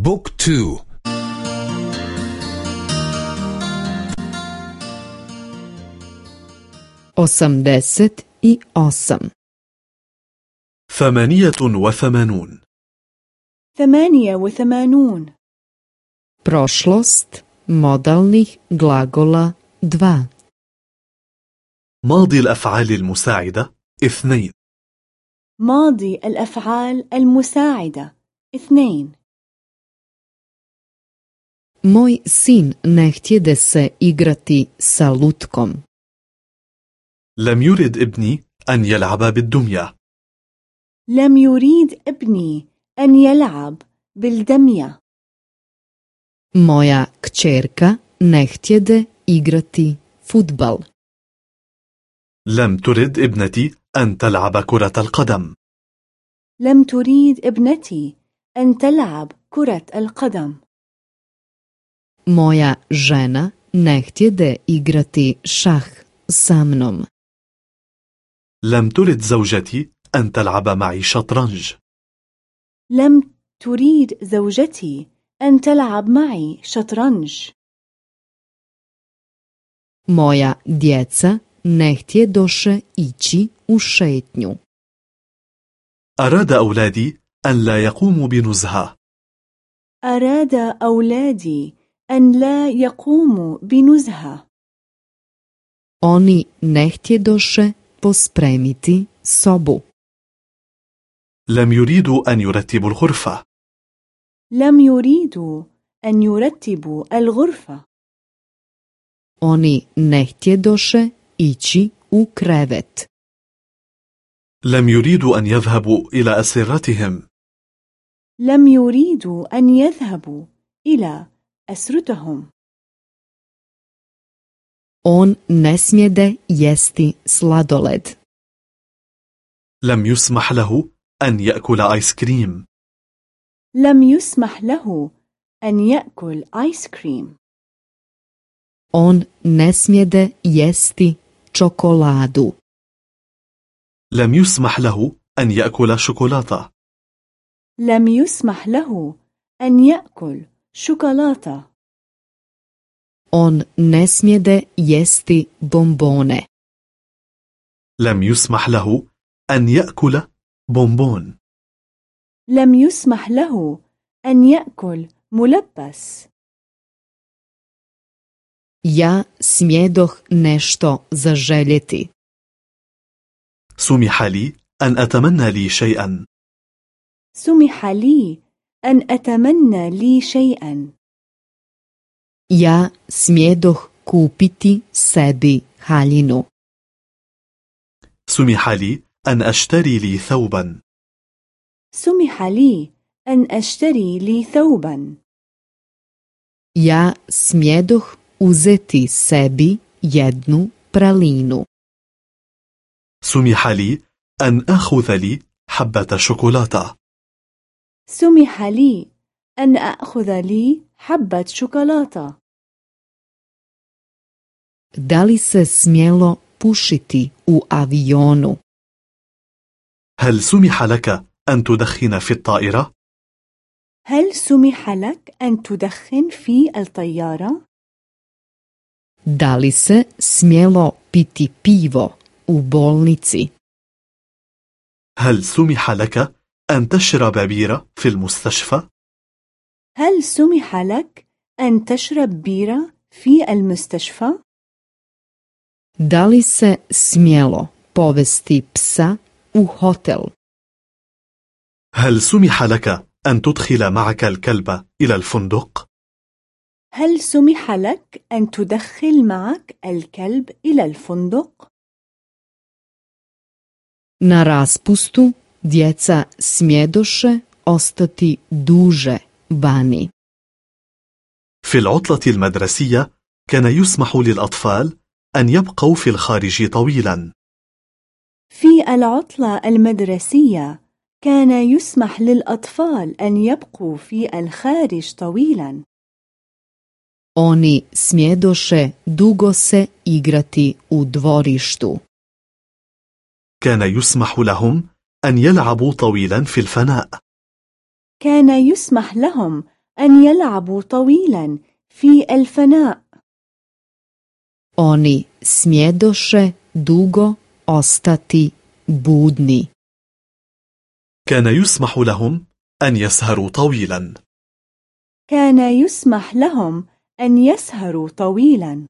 بوك تو. osamdeset i osam ثمانية وثمانون. ثمانية وثمانون. Prošlost modalnih glagola 2 ماضي الأفعال المساعدة اثنين. ماضي الأفعال المساعدة اثنين. Moj sin ne htjede se igrati sa lutkom. لم يرد ابني أن يلعب بالدمية لم يريد ابني أن يلعب بالدمية Moja kćerka ne htjede igrati futbal. لم ترد ابنتي أن تلعب كرة القدم لم تريد ابنتي أن تلعب كرة القدم Moja žena ne htjede igrati šah sa mnom. لم ترد زوجتي أن تلعب معي شطرنج لم تريد زوجتي أن تلعب معي شطرنج Moja djeca ne htjedoše ići u šetnju. أراد أولادي أن لا يقوموا بنزهة أراد أولادي أن لا يقوموا بنزهة Oni ne htjedoše pospremiti sobu. لم يريدوا أن يرتبوا الغرفة لم يريدوا أن يرتبوا الغرفة Oni ne htjedoše ići u krevet. لم يريدوا أن يذهبوا إلى أسرتهم لم يريدوا أن يذهبوا إلى أسرتهم On ne smjede jesti sladoled. لم يسمح له أن يأكل آيس كريم لم يسمح له أن يأكل آيس كريم On ne smjede jesti čokoladu. لم يسمح له أن يأكل شوكولاتة لم يسمح له أن يأكل شوكولاتة On ne smjede jesti bombone. لم يسمح له أن يأكل بونبون لم يسمح له أن يأكل ملبس Ja smjedoh nešto zaželjeti. سمح لي أن أتمنى لي شيئا سمح لي أن أتمنى لي شيئا Ja smjedoh kupiti sebi haljinu. سمح لي أن أشتري لي ثوبا سمح لي أن أشتري لي ثوبا Ja smjedoh uzeti sebi jednu pralinu. سمح لي أن أخذ لي حبة شوكولاتة سمح لي أن أخذ لي حبة شوكولاتة Da li se smjelo pušiti u avionu? هل سمح لك أن تدخن في الطائرة؟ هل سمح لك أن تدخن في الطيارة؟ Da li se smjelo piti pivo u bolnici? هل سمح لك أن تشرب بيرة في المستشفى؟ هل سمح لك أن تشرب بيرة في المستشفى؟ Da li se smjelo povesti psa u hotel? هل سمح لك أن تدخل معك الكلب إلى الفندق؟ هل سمح لك أن تدخل معك الكلب إلى الفندق؟ Na raspustu djeca smjedoše ostati duže vani. في العطلة المدرسية كان يسمح للأطفال أن يبقوا في الخارج طويلا في العطلة المدرسية كان يسمح للأطفال أن يبقوا في الخارج طويلا Oni smjedoše dugo se igrati u dvorištu. كان يسمح لهم أن يلعبوا طويلا في الفناء كان يسمح لهم أن يلعبوا طويلا في الفناء. Oni smjedoše dugo ostati budni. كان يسمح لهم أن يسهروا طويلا كان يسمح لهم أن يسهروا طويلا